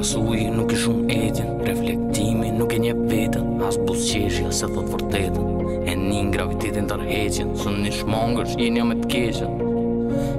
S'uji nuk i shuan etjen Reflektimi nuk e njeh veten As buzëqeshja s'e thotë vërtetën E ndien gravitetin tërheqjen S'e di si shmangesh nga më të keqen